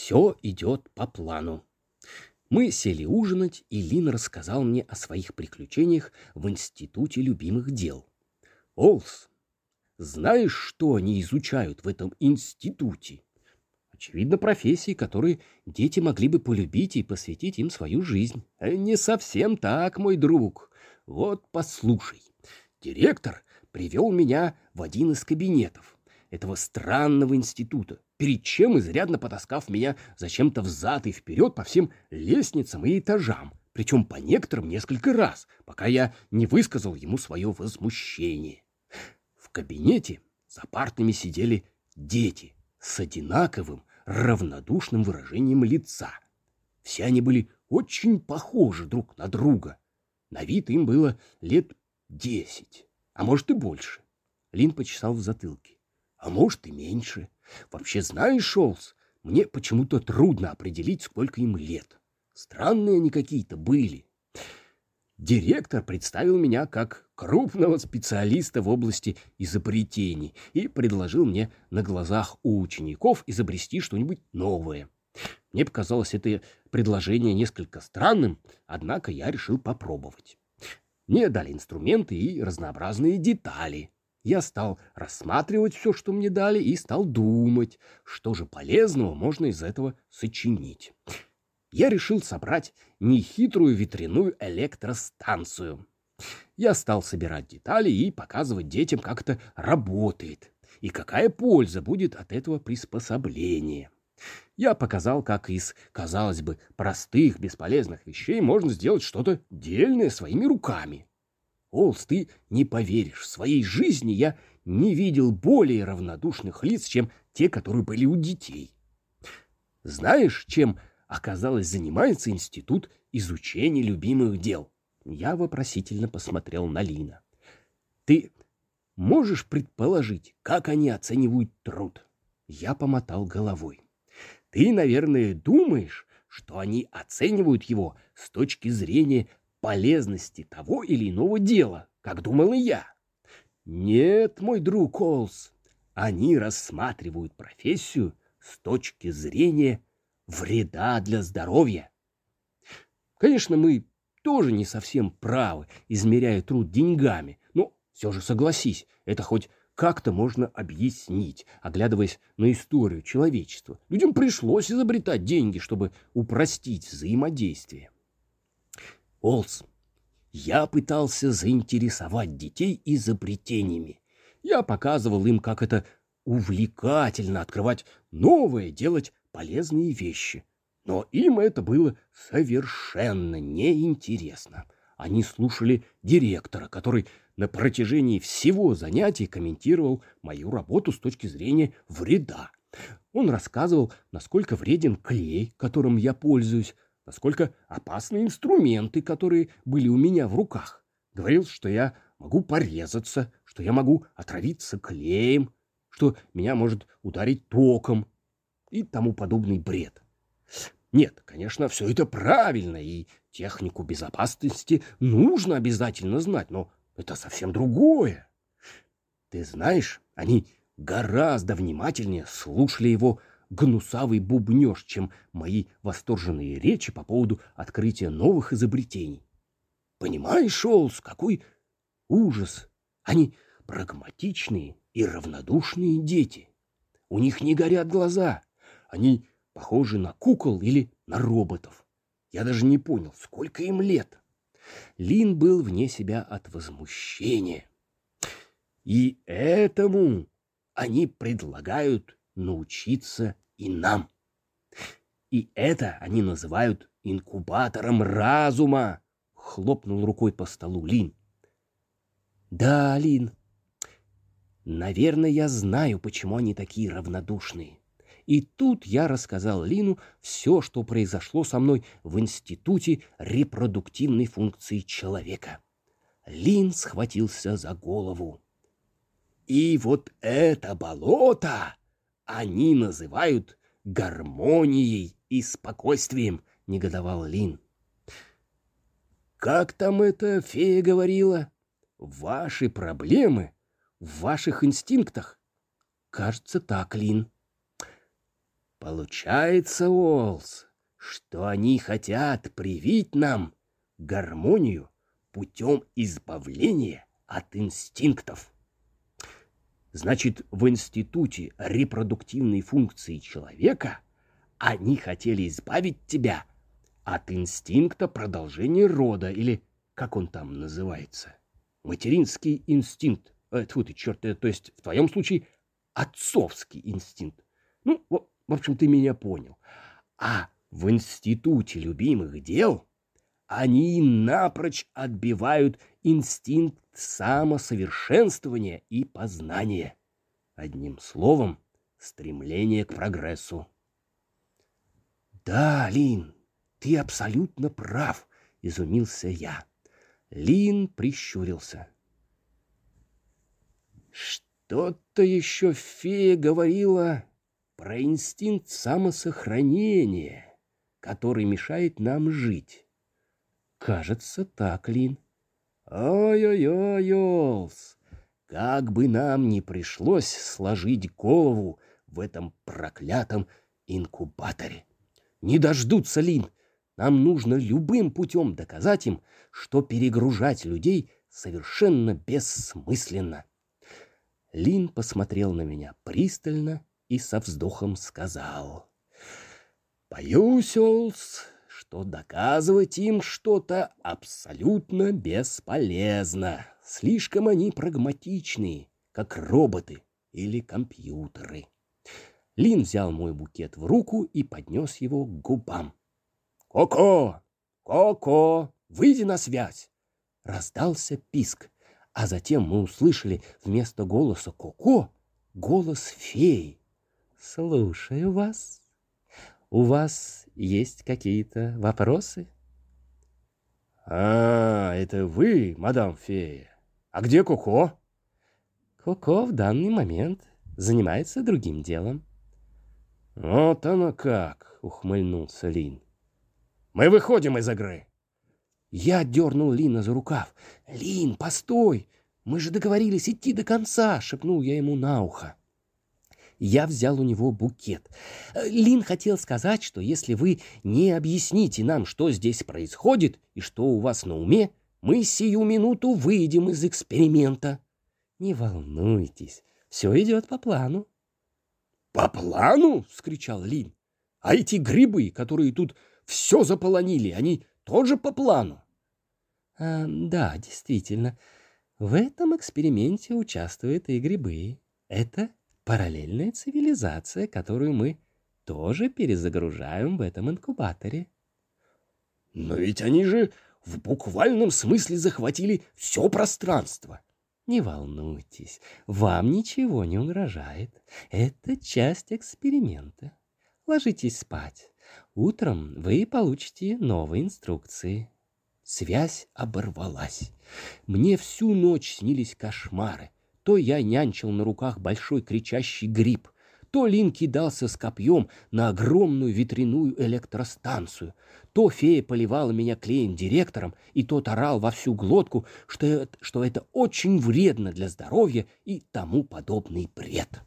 Все идет по плану. Мы сели ужинать, и Лин рассказал мне о своих приключениях в Институте любимых дел. Олс, знаешь, что они изучают в этом институте? Очевидно, профессии, которые дети могли бы полюбить и посвятить им свою жизнь. Э, не совсем так, мой друг. Вот послушай. Директор привел меня в один из кабинетов этого странного института, перед чем изрядно потаскав меня зачем-то взад и вперед по всем лестницам и этажам, причем по некоторым несколько раз, пока я не высказал ему свое возмущение. В кабинете за партами сидели дети с одинаковым равнодушным выражением лица. Все они были очень похожи друг на друга. На вид им было лет десять, а может и больше. Лин почесал в затылке. А может и меньше. Вообще, знаешь, Шолс, мне почему-то трудно определить, сколько им лет. Странные они какие-то были. Директор представил меня как крупного специалиста в области изобретений и предложил мне на глазах у учеников изобрести что-нибудь новое. Мне показалось это предложение несколько странным, однако я решил попробовать. Мне дали инструменты и разнообразные детали. Я стал рассматривать все, что мне дали, и стал думать, что же полезного можно из этого сочинить я решил собрать нехитрую ветряную электростанцию. Я стал собирать детали и показывать детям, как это работает и какая польза будет от этого приспособления. Я показал, как из, казалось бы, простых, бесполезных вещей можно сделать что-то дельное своими руками. Олс, ты не поверишь, в своей жизни я не видел более равнодушных лиц, чем те, которые были у детей. Знаешь, чем оказалось, занимается институт изучения любимых дел. Я вопросительно посмотрел на Лина. Ты можешь предположить, как они оценивают труд? Я помотал головой. Ты, наверное, думаешь, что они оценивают его с точки зрения полезности того или иного дела, как думал и я. Нет, мой друг Олс, они рассматривают профессию с точки зрения вреда для здоровья. Конечно, мы тоже не совсем правы, измеряя труд деньгами, но все же согласись, это хоть как-то можно объяснить, оглядываясь на историю человечества. Людям пришлось изобретать деньги, чтобы упростить взаимодействие. Олс, я пытался заинтересовать детей изобретениями. Я показывал им, как это увлекательно открывать новое, делать полезные вещи. Но им это было совершенно неинтересно. Они слушали директора, который на протяжении всего занятия комментировал мою работу с точки зрения вреда. Он рассказывал, насколько вреден клей, которым я пользуюсь, насколько опасны инструменты, которые были у меня в руках. Говорил, что я могу порезаться, что я могу отравиться клеем, что меня может ударить током, и тому подобный бред. Нет, конечно, все это правильно, и технику безопасности нужно обязательно знать, но это совсем другое. Ты знаешь, они гораздо внимательнее слушали его гнусавый бубнеж, чем мои восторженные речи по поводу открытия новых изобретений. Понимаешь, Шолс, какой ужас! Они прагматичные и равнодушные дети. У них не горят глаза, они похожи на кукол или на роботов. Я даже не понял, сколько им лет. Лин был вне себя от возмущения. И этому они предлагают научиться и нам. И это они называют инкубатором разума, хлопнул рукой по столу Лин. Да, Лин, наверное, я знаю, почему они такие равнодушные. И тут я рассказал Лину все, что произошло со мной в Институте репродуктивной функции человека. Лин схватился за голову. И вот это болото они называют гармонией и спокойствием, негодовал Лин. Как там эта фея говорила? Ваши проблемы в ваших инстинктах. Кажется так, Лин. Получается, Уолс, что они хотят привить нам гармонию путем избавления от инстинктов. Значит, в институте репродуктивной функции человека они хотели избавить тебя от инстинкта продолжения рода, или как он там называется, материнский инстинкт. Э, тьфу ты, черт, то есть в твоем случае отцовский инстинкт. Ну, в, в общем, ты меня понял. А в институте любимых дел они напрочь отбивают инстинкт самосовершенствования и познания. Одним словом, стремление к прогрессу. Да, Лин, ты абсолютно прав, изумился я. Лин прищурился. Что-то еще фея говорила про инстинкт самосохранения, который мешает нам жить. Кажется, так, Лин. Ой-ой-ой, Олс, как бы нам ни пришлось сложить голову в этом проклятом инкубаторе. Не дождутся, Лин. Нам нужно любым путем доказать им, что перегружать людей совершенно бессмысленно. Лин посмотрел на меня пристально и со вздохом сказал. «Боюсь, Олс, что доказывать им что-то абсолютно бесполезно. Слишком они прагматичные, как роботы или компьютеры. Лин взял мой букет в руку и поднес его к губам. «Коко! Коко! Выйди на связь!» Раздался писк, а затем мы услышали вместо голоса Коко голос феи. «Слушаю вас. У вас есть какие-то вопросы?» «А, это вы, мадам фея. А где Коко?» «Коко в данный момент занимается другим делом». «Вот оно как!» — ухмыльнулся Лин. «Мы выходим из игры!» Я дернул Лина за рукав. «Лин, постой! Мы же договорились идти до конца!» — шепнул я ему на ухо. Я взял у него букет. Лин хотел сказать, что если вы не объясните нам, что здесь происходит и что у вас на уме, мы сию минуту выйдем из эксперимента. Не волнуйтесь, все идет по плану. «По плану?» — вскричал Лин. «А эти грибы, которые тут все заполонили, они тоже по плану?» а, «Да, действительно. В этом эксперименте участвуют и грибы. Это параллельная цивилизация, которую мы тоже перезагружаем в этом инкубаторе». «Но ведь они же в буквальном смысле захватили все пространство». Не волнуйтесь, вам ничего не угрожает. Это часть эксперимента. Ложитесь спать. Утром вы получите новые инструкции. Связь оборвалась. Мне всю ночь снились кошмары. То я нянчил на руках большой кричащий гриб, то Лин кидался с копьем на огромную ветряную электростанцию, то фея поливала меня клеем директором, и тот орал во всю глотку, что это, что это очень вредно для здоровья и тому подобный бред.